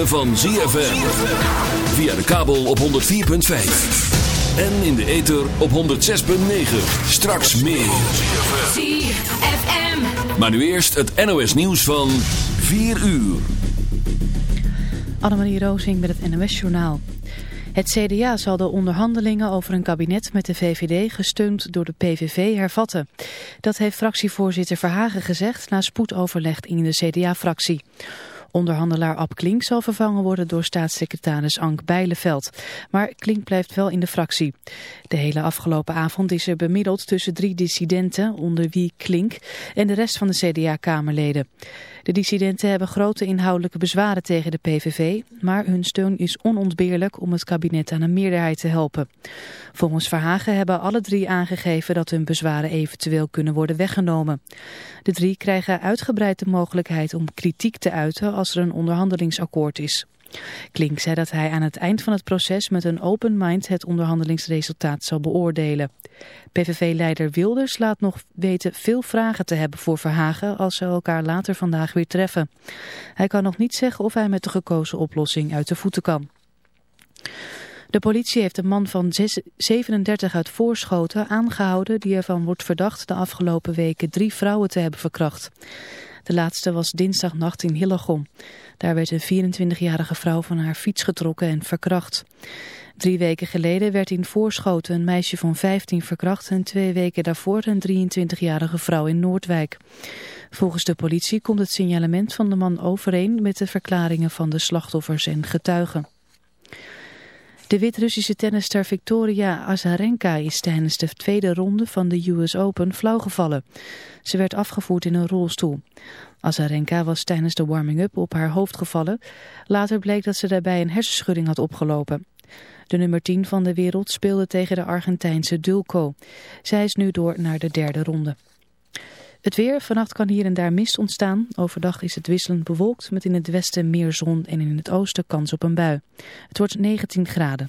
ritme van ZFM. Via de kabel op 104.5. En in de ether op 106.9. Straks meer. ZFM. Maar nu eerst het NOS nieuws van 4 uur. Annemarie Roosing met het NOS-journaal. Het CDA zal de onderhandelingen over een kabinet met de VVD gesteund door de PVV hervatten. Dat heeft fractievoorzitter Verhagen gezegd na spoedoverleg in de CDA-fractie. Onderhandelaar Ab Klink zal vervangen worden door staatssecretaris Ank Bijleveld. Maar Klink blijft wel in de fractie. De hele afgelopen avond is er bemiddeld tussen drie dissidenten, onder wie Klink, en de rest van de CDA-kamerleden. De dissidenten hebben grote inhoudelijke bezwaren tegen de PVV, maar hun steun is onontbeerlijk om het kabinet aan een meerderheid te helpen. Volgens Verhagen hebben alle drie aangegeven dat hun bezwaren eventueel kunnen worden weggenomen. De drie krijgen uitgebreid de mogelijkheid om kritiek te uiten als er een onderhandelingsakkoord is. Klink zei dat hij aan het eind van het proces met een open mind het onderhandelingsresultaat zal beoordelen. PVV-leider Wilders laat nog weten veel vragen te hebben voor Verhagen als ze elkaar later vandaag weer treffen. Hij kan nog niet zeggen of hij met de gekozen oplossing uit de voeten kan. De politie heeft een man van 37 uit Voorschoten aangehouden die ervan wordt verdacht de afgelopen weken drie vrouwen te hebben verkracht. De laatste was dinsdagnacht in Hillegom. Daar werd een 24-jarige vrouw van haar fiets getrokken en verkracht. Drie weken geleden werd in Voorschoten een meisje van 15 verkracht en twee weken daarvoor een 23-jarige vrouw in Noordwijk. Volgens de politie komt het signalement van de man overeen met de verklaringen van de slachtoffers en getuigen. De Wit-Russische tennister Victoria Azarenka is tijdens de tweede ronde van de US Open flauwgevallen. Ze werd afgevoerd in een rolstoel. Azarenka was tijdens de warming-up op haar hoofd gevallen. Later bleek dat ze daarbij een hersenschudding had opgelopen. De nummer 10 van de wereld speelde tegen de Argentijnse Dulco. Zij is nu door naar de derde ronde. Het weer, vannacht kan hier en daar mist ontstaan. Overdag is het wisselend bewolkt met in het westen meer zon en in het oosten kans op een bui. Het wordt 19 graden.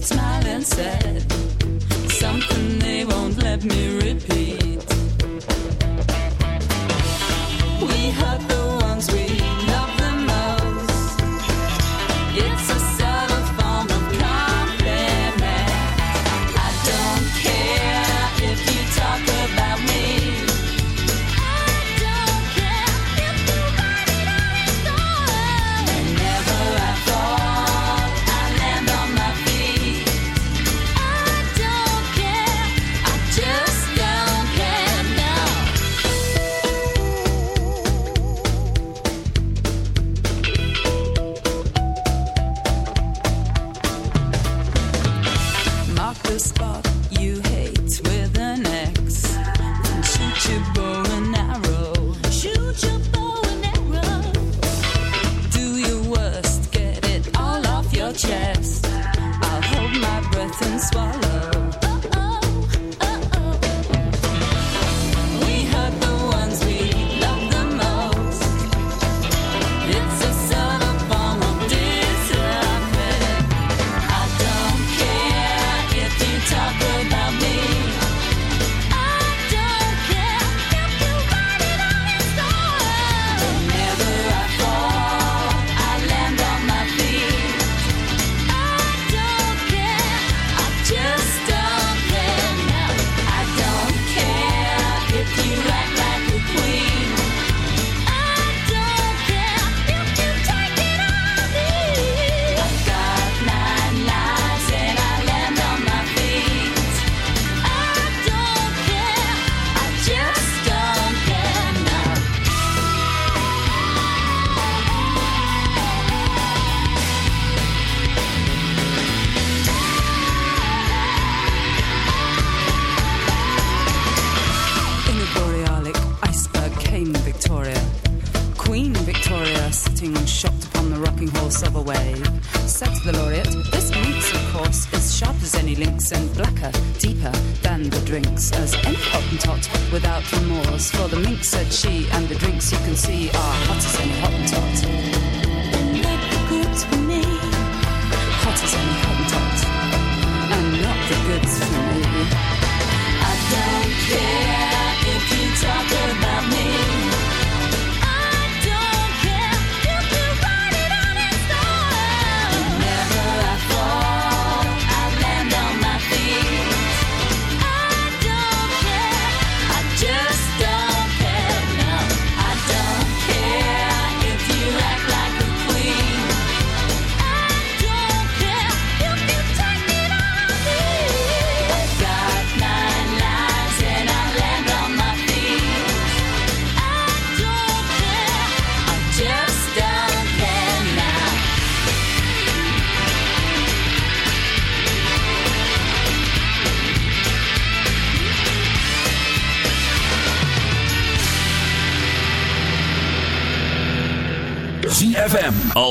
Smiled and said. spot.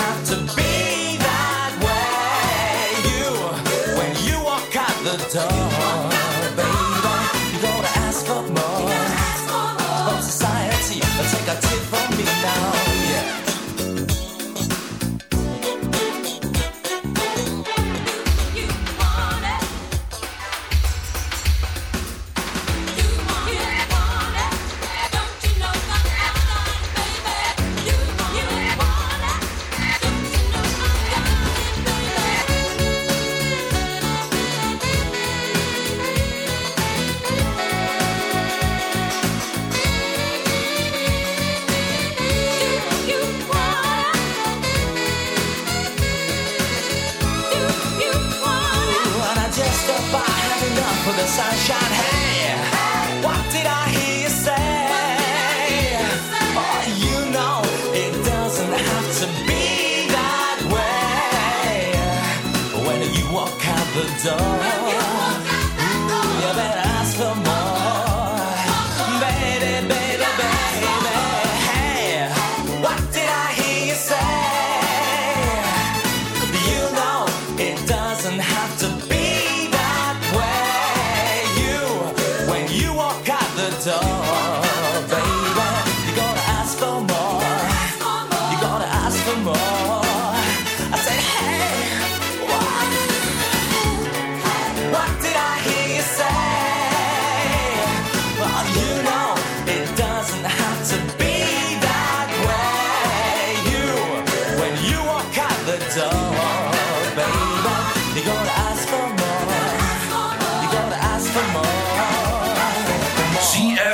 have to be that way. You, when you walk out the door.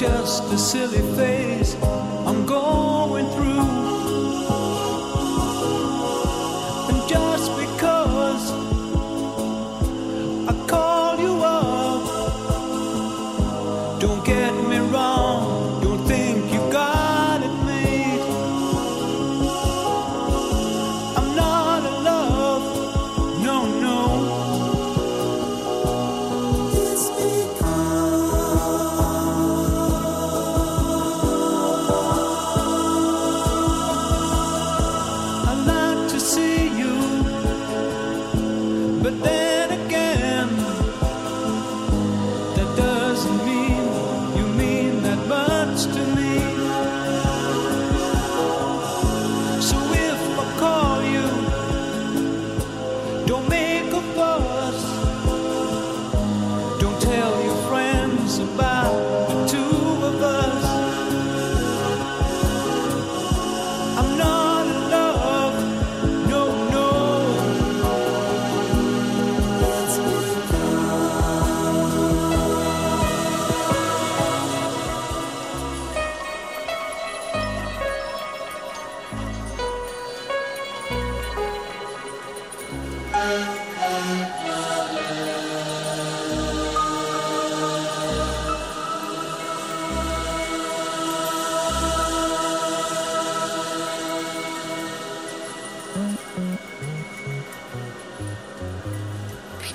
just a silly face.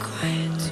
quiet.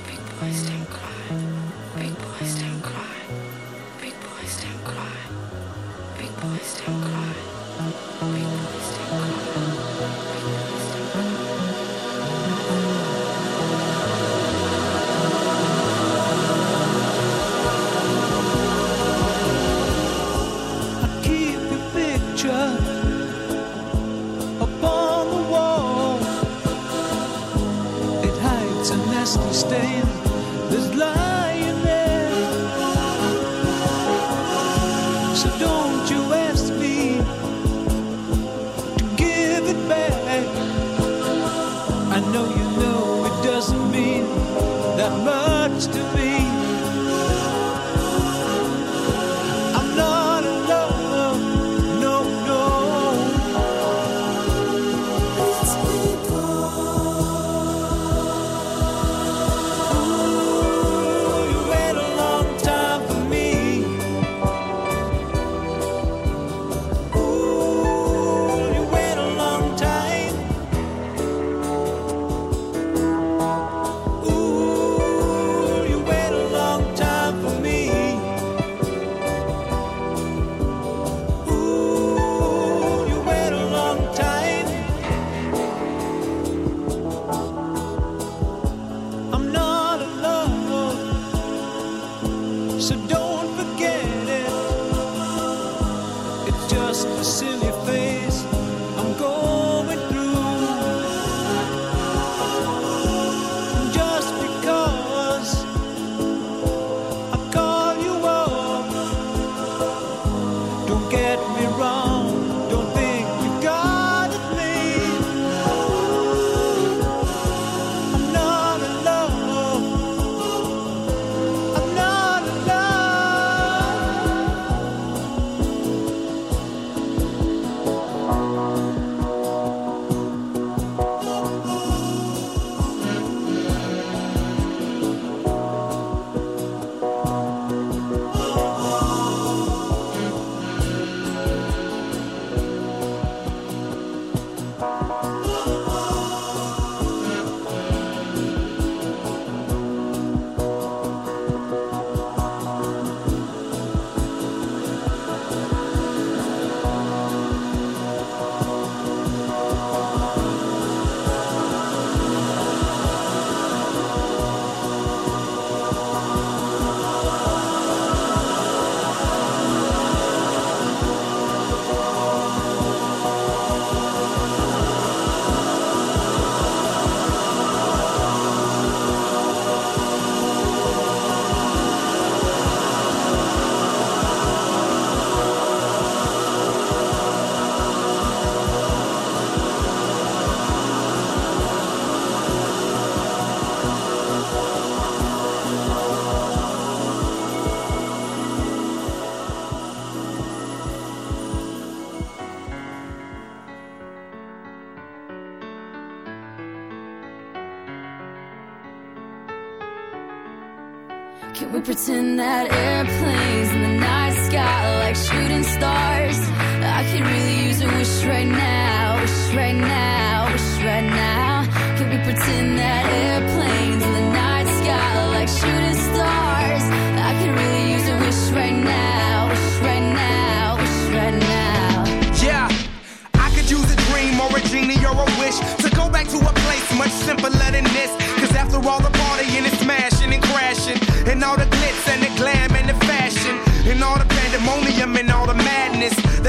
nunca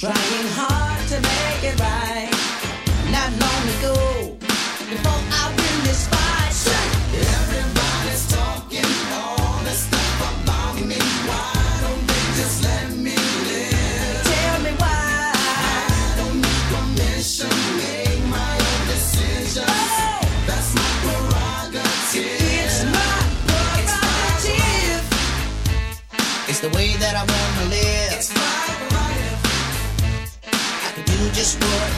Try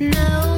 No,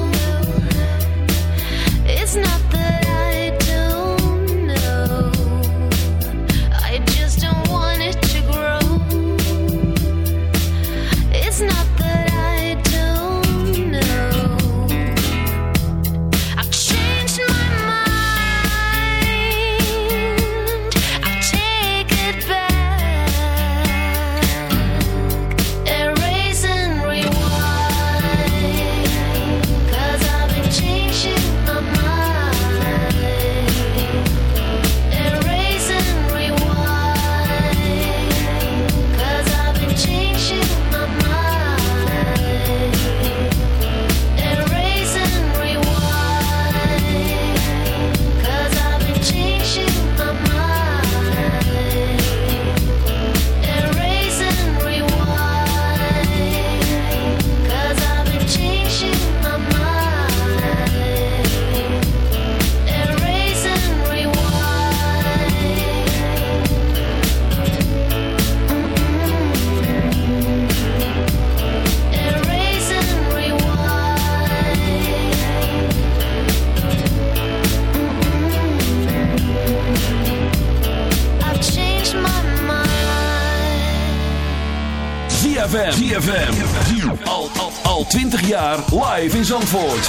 in Zandvoort.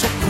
so.